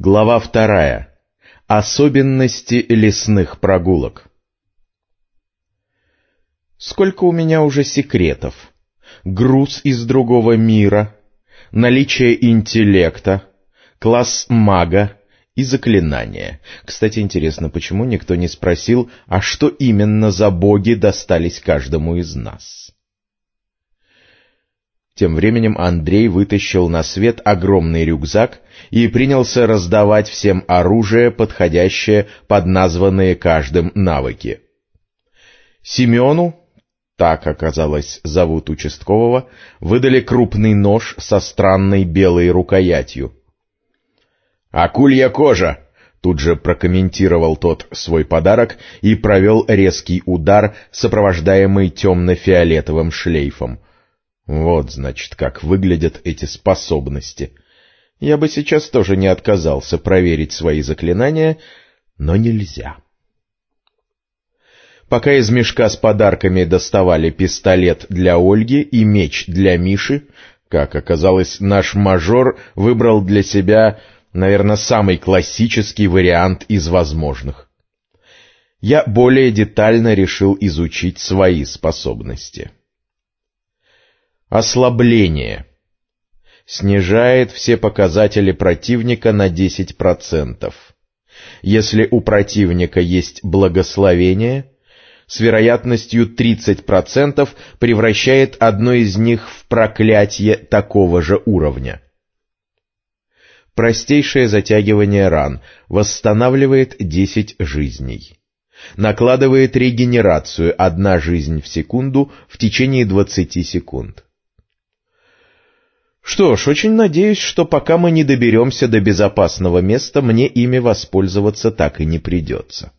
Глава вторая. Особенности лесных прогулок. Сколько у меня уже секретов. Груз из другого мира, наличие интеллекта, класс мага и заклинания. Кстати, интересно, почему никто не спросил, а что именно за боги достались каждому из нас? Тем временем Андрей вытащил на свет огромный рюкзак и принялся раздавать всем оружие, подходящее под названные каждым навыки. Семену, так оказалось зовут участкового, выдали крупный нож со странной белой рукоятью. «Акулья кожа!» — тут же прокомментировал тот свой подарок и провел резкий удар, сопровождаемый темно-фиолетовым шлейфом — вот, значит, как выглядят эти способности. Я бы сейчас тоже не отказался проверить свои заклинания, но нельзя. Пока из мешка с подарками доставали пистолет для Ольги и меч для Миши, как оказалось, наш мажор выбрал для себя, наверное, самый классический вариант из возможных. Я более детально решил изучить свои способности. Ослабление. Снижает все показатели противника на 10%. Если у противника есть благословение, с вероятностью 30% превращает одно из них в проклятие такого же уровня. Простейшее затягивание ран восстанавливает 10 жизней. Накладывает регенерацию одна жизнь в секунду в течение 20 секунд. Что ж, очень надеюсь, что пока мы не доберемся до безопасного места, мне ими воспользоваться так и не придется.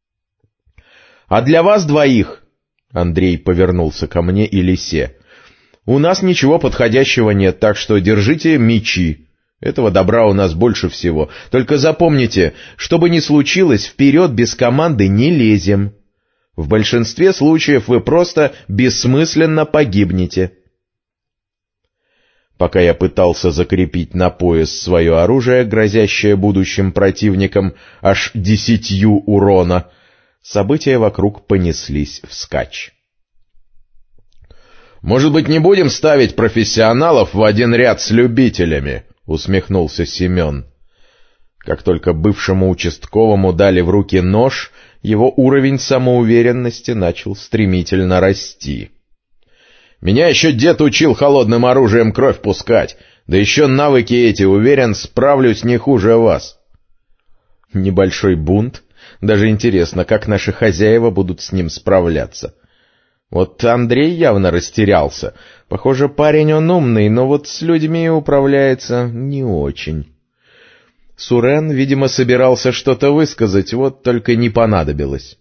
— А для вас двоих, — Андрей повернулся ко мне и лисе, — у нас ничего подходящего нет, так что держите мечи. Этого добра у нас больше всего. Только запомните, что бы ни случилось, вперед без команды не лезем. В большинстве случаев вы просто бессмысленно погибнете. — Пока я пытался закрепить на пояс свое оружие, грозящее будущим противникам аж десятью урона, события вокруг понеслись вскачь. «Может быть, не будем ставить профессионалов в один ряд с любителями?» — усмехнулся Семен. Как только бывшему участковому дали в руки нож, его уровень самоуверенности начал стремительно расти. Меня еще дед учил холодным оружием кровь пускать, да еще навыки эти, уверен, справлюсь не хуже вас. Небольшой бунт. Даже интересно, как наши хозяева будут с ним справляться. Вот Андрей явно растерялся. Похоже, парень он умный, но вот с людьми управляется не очень. Сурен, видимо, собирался что-то высказать, вот только не понадобилось.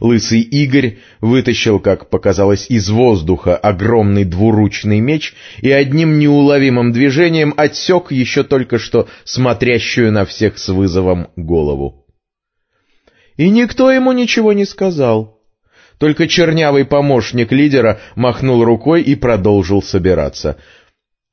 Лысый Игорь вытащил, как показалось, из воздуха огромный двуручный меч и одним неуловимым движением отсек еще только что смотрящую на всех с вызовом голову. И никто ему ничего не сказал. Только чернявый помощник лидера махнул рукой и продолжил собираться —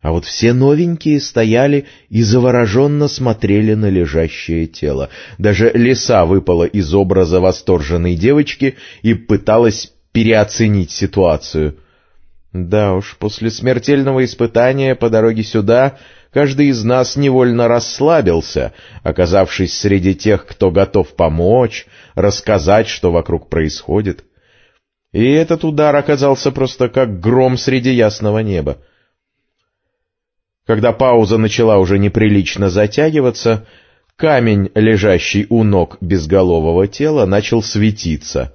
а вот все новенькие стояли и завороженно смотрели на лежащее тело. Даже лиса выпала из образа восторженной девочки и пыталась переоценить ситуацию. Да уж, после смертельного испытания по дороге сюда каждый из нас невольно расслабился, оказавшись среди тех, кто готов помочь, рассказать, что вокруг происходит. И этот удар оказался просто как гром среди ясного неба. Когда пауза начала уже неприлично затягиваться, камень, лежащий у ног безголового тела, начал светиться.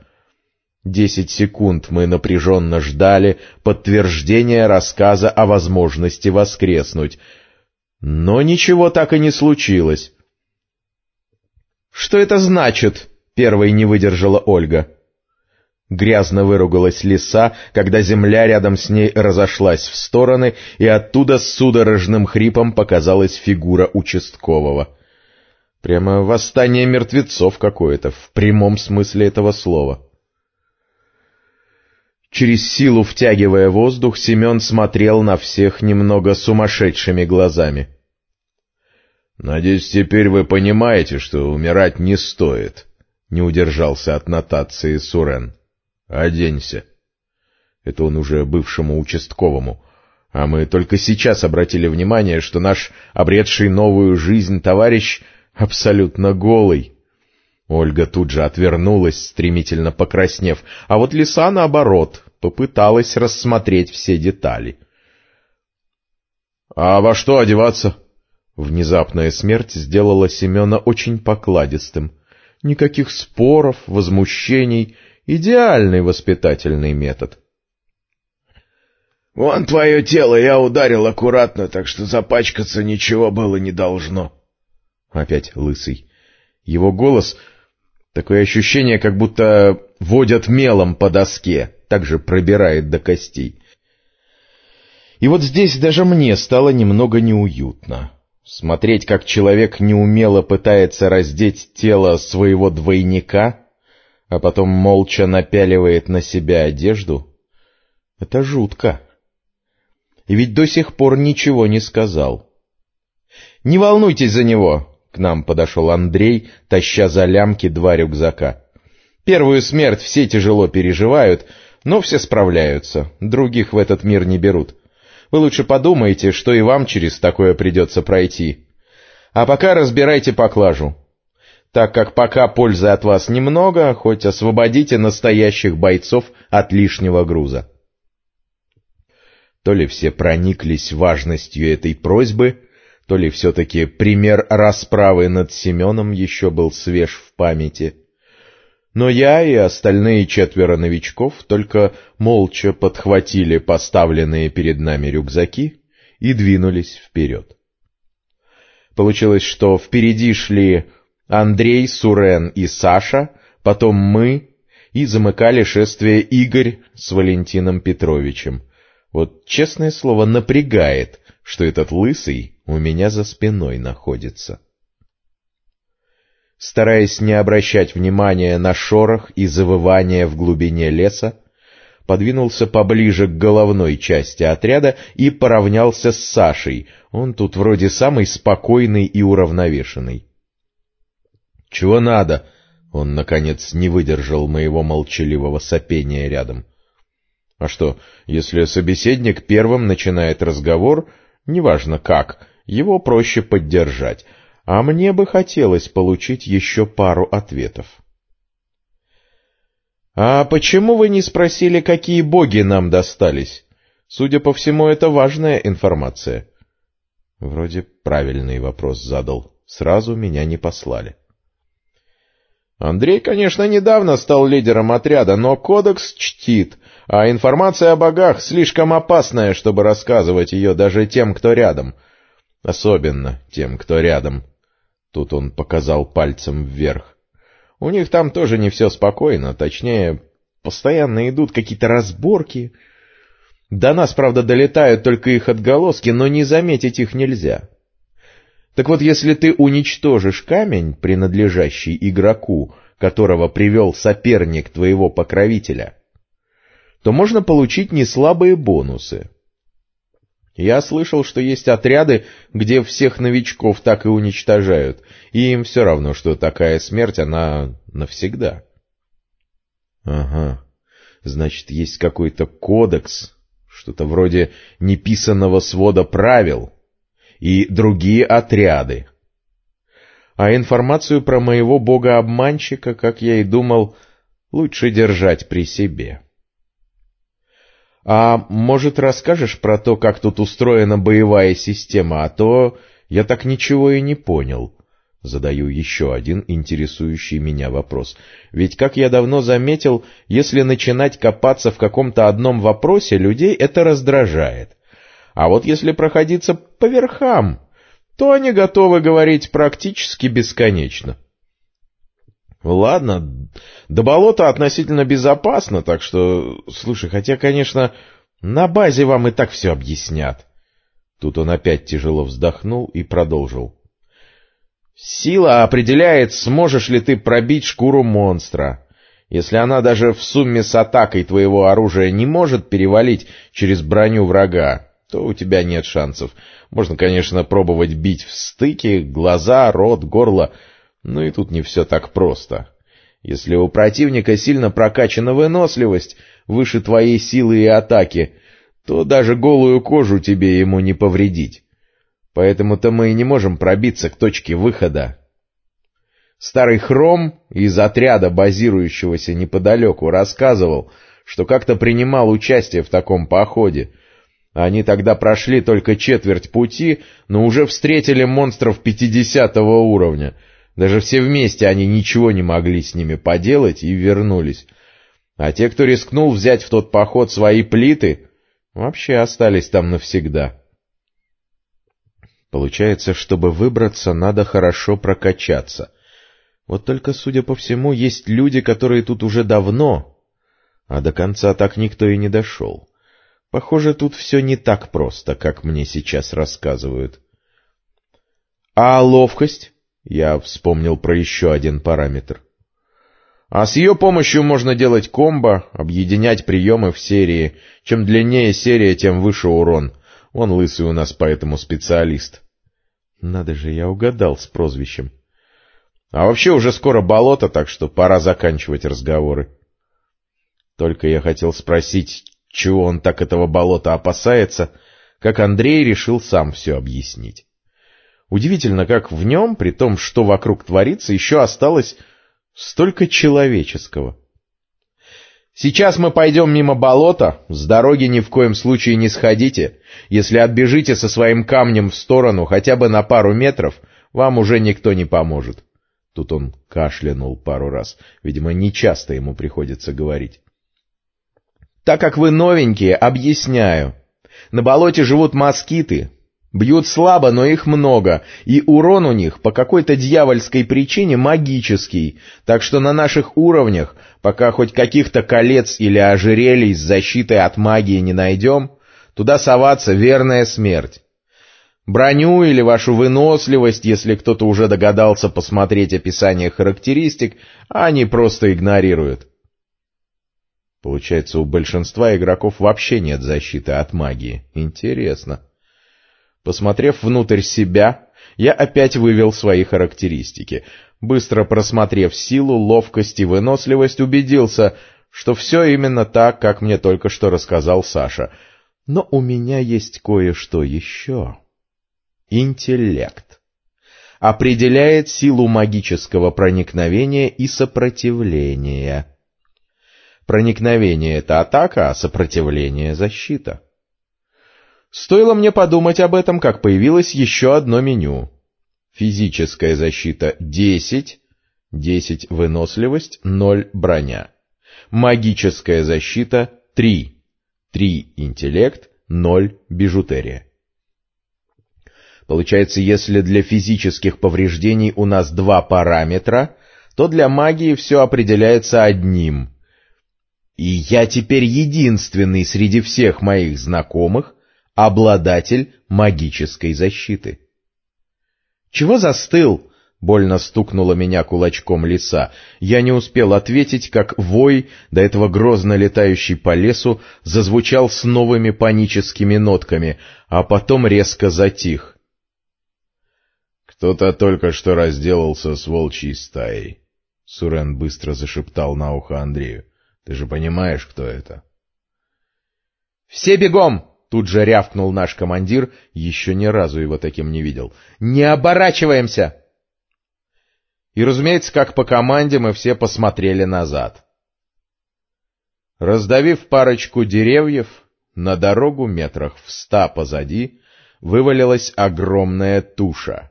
Десять секунд мы напряженно ждали подтверждения рассказа о возможности воскреснуть. Но ничего так и не случилось. «Что это значит?» — первой не выдержала Ольга. Грязно выругалась лиса, когда земля рядом с ней разошлась в стороны, и оттуда с судорожным хрипом показалась фигура участкового. Прямо восстание мертвецов какое-то, в прямом смысле этого слова. Через силу втягивая воздух, Семен смотрел на всех немного сумасшедшими глазами. Надеюсь, теперь вы понимаете, что умирать не стоит, — не удержался от нотации Сурен. — Оденься. Это он уже бывшему участковому. А мы только сейчас обратили внимание, что наш обретший новую жизнь товарищ абсолютно голый. Ольга тут же отвернулась, стремительно покраснев, а вот лиса, наоборот, попыталась рассмотреть все детали. — А во что одеваться? — Внезапная смерть сделала Семена очень покладистым. Никаких споров, возмущений, идеальный воспитательный метод. — Вон твое тело я ударил аккуратно, так что запачкаться ничего было не должно. Опять лысый. Его голос... Такое ощущение, как будто водят мелом по доске, также пробирает до костей. И вот здесь даже мне стало немного неуютно. Смотреть, как человек неумело пытается раздеть тело своего двойника, а потом молча напяливает на себя одежду, это жутко. И ведь до сих пор ничего не сказал. — Не волнуйтесь за него! — к нам подошел Андрей, таща за лямки два рюкзака. — Первую смерть все тяжело переживают, но все справляются, других в этот мир не берут. Вы лучше подумайте, что и вам через такое придется пройти. А пока разбирайте поклажу. Так как пока пользы от вас немного, хоть освободите настоящих бойцов от лишнего груза. То ли все прониклись важностью этой просьбы, то ли все-таки пример расправы над Семеном еще был свеж в памяти — но я и остальные четверо новичков только молча подхватили поставленные перед нами рюкзаки и двинулись вперед. Получилось, что впереди шли Андрей, Сурен и Саша, потом мы, и замыкали шествие Игорь с Валентином Петровичем. Вот, честное слово, напрягает, что этот лысый у меня за спиной находится. Стараясь не обращать внимания на шорох и завывание в глубине леса, подвинулся поближе к головной части отряда и поравнялся с Сашей. Он тут вроде самый спокойный и уравновешенный. — Чего надо? — он, наконец, не выдержал моего молчаливого сопения рядом. — А что, если собеседник первым начинает разговор, неважно как, его проще поддержать — а мне бы хотелось получить еще пару ответов. «А почему вы не спросили, какие боги нам достались? Судя по всему, это важная информация». Вроде правильный вопрос задал. Сразу меня не послали. Андрей, конечно, недавно стал лидером отряда, но кодекс чтит, а информация о богах слишком опасная, чтобы рассказывать ее даже тем, кто рядом. Особенно тем, кто рядом. Тут он показал пальцем вверх. У них там тоже не все спокойно, точнее, постоянно идут какие-то разборки. До нас, правда, долетают только их отголоски, но не заметить их нельзя. Так вот, если ты уничтожишь камень, принадлежащий игроку, которого привел соперник твоего покровителя, то можно получить неслабые бонусы. Я слышал, что есть отряды, где всех новичков так и уничтожают, и им все равно, что такая смерть, она навсегда. Ага, значит, есть какой-то кодекс, что-то вроде неписанного свода правил, и другие отряды. А информацию про моего бога-обманщика, как я и думал, лучше держать при себе. А может, расскажешь про то, как тут устроена боевая система, а то я так ничего и не понял. Задаю еще один интересующий меня вопрос. Ведь, как я давно заметил, если начинать копаться в каком-то одном вопросе, людей это раздражает. А вот если проходиться по верхам, то они готовы говорить практически бесконечно. Ладно, до болота относительно безопасно, так что... Слушай, хотя, конечно, на базе вам и так все объяснят. Тут он опять тяжело вздохнул и продолжил. Сила определяет, сможешь ли ты пробить шкуру монстра. Если она даже в сумме с атакой твоего оружия не может перевалить через броню врага, то у тебя нет шансов. Можно, конечно, пробовать бить в стыки, глаза, рот, горло, но и тут не все так просто. Если у противника сильно прокачана выносливость, выше твоей силы и атаки, то даже голую кожу тебе ему не повредить. Поэтому-то мы и не можем пробиться к точке выхода. Старый Хром из отряда, базирующегося неподалеку, рассказывал, что как-то принимал участие в таком походе. Они тогда прошли только четверть пути, но уже встретили монстров пятидесятого уровня — даже все вместе они ничего не могли с ними поделать и вернулись. А те, кто рискнул взять в тот поход свои плиты, вообще остались там навсегда. Получается, чтобы выбраться, надо хорошо прокачаться. Вот только, судя по всему, есть люди, которые тут уже давно, а до конца так никто и не дошел. Похоже, тут все не так просто, как мне сейчас рассказывают. — А ловкость? Я вспомнил про еще один параметр. А с ее помощью можно делать комбо, объединять приемы в серии. Чем длиннее серия, тем выше урон. Он лысый у нас поэтому специалист. Надо же, я угадал с прозвищем. А вообще уже скоро болото, так что пора заканчивать разговоры. Только я хотел спросить, чего он так этого болота опасается, как Андрей решил сам все объяснить. Удивительно, как в нем, при том, что вокруг творится, еще осталось столько человеческого. Сейчас мы пойдем мимо болота, с дороги ни в коем случае не сходите. Если отбежите со своим камнем в сторону хотя бы на пару метров, вам уже никто не поможет. Тут он кашлянул пару раз, видимо, нечасто ему приходится говорить. Так как вы новенькие, объясняю. На болоте живут москиты, Бьют слабо, но их много, и урон у них по какой-то дьявольской причине магический, так что на наших уровнях, пока хоть каких-то колец или ожерелий с защитой от магии не найдем, туда соваться верная смерть. Броню или вашу выносливость, если кто-то уже догадался посмотреть описание характеристик, они просто игнорируют. Получается, у большинства игроков вообще нет защиты от магии. Интересно. Посмотрев внутрь себя, я опять вывел свои характеристики. Быстро просмотрев силу, ловкость и выносливость, убедился, что все именно так, как мне только что рассказал Саша. Но у меня есть кое-что еще. Интеллект. Определяет силу магического проникновения и сопротивления. Проникновение — это атака, а сопротивление — защита. Стоило мне подумать об этом, как появилось еще одно меню. Физическая защита 10, 10 выносливость, 0 броня. Магическая защита 3, 3 интеллект, 0 бижутерия. Получается, если для физических повреждений у нас два параметра, то для магии все определяется одним. И я теперь единственный среди всех моих знакомых, обладатель магической защиты. «Чего застыл?» — больно стукнула меня кулачком лиса. Я не успел ответить, как вой, до этого грозно летающий по лесу, зазвучал с новыми паническими нотками, а потом резко затих. «Кто-то только что разделался с волчьей стаей», — Сурен быстро зашептал на ухо Андрею. «Ты же понимаешь, кто это?» «Все бегом!» Тут же рявкнул наш командир, еще ни разу его таким не видел. «Не оборачиваемся!» И, разумеется, как по команде, мы все посмотрели назад. Раздавив парочку деревьев, на дорогу метрах в ста позади вывалилась огромная туша.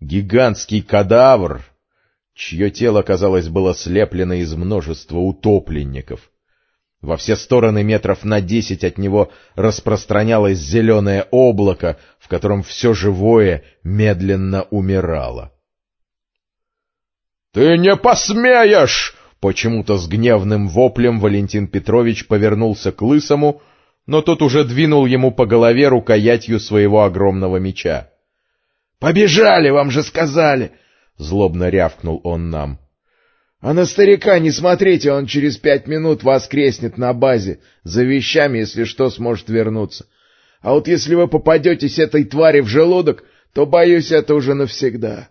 Гигантский кадавр, чье тело, казалось, было слеплено из множества утопленников — во все стороны метров на десять от него распространялось зеленое облако, в котором все живое медленно умирало. — Ты не посмеешь! — почему-то с гневным воплем Валентин Петрович повернулся к Лысому, но тот уже двинул ему по голове рукоятью своего огромного меча. — Побежали, вам же сказали! — злобно рявкнул он нам. — а на старика не смотрите, он через пять минут воскреснет на базе, за вещами, если что, сможет вернуться. А вот если вы попадетесь этой твари в желудок, то, боюсь, это уже навсегда.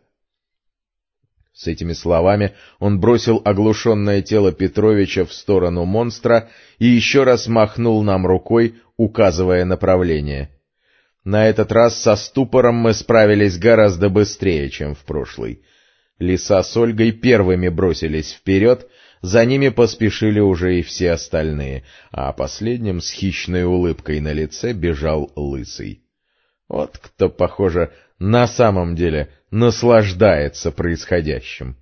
С этими словами он бросил оглушенное тело Петровича в сторону монстра и еще раз махнул нам рукой, указывая направление. На этот раз со ступором мы справились гораздо быстрее, чем в прошлый. Лиса с Ольгой первыми бросились вперед, за ними поспешили уже и все остальные, а последним с хищной улыбкой на лице бежал Лысый. Вот кто, похоже, на самом деле наслаждается происходящим.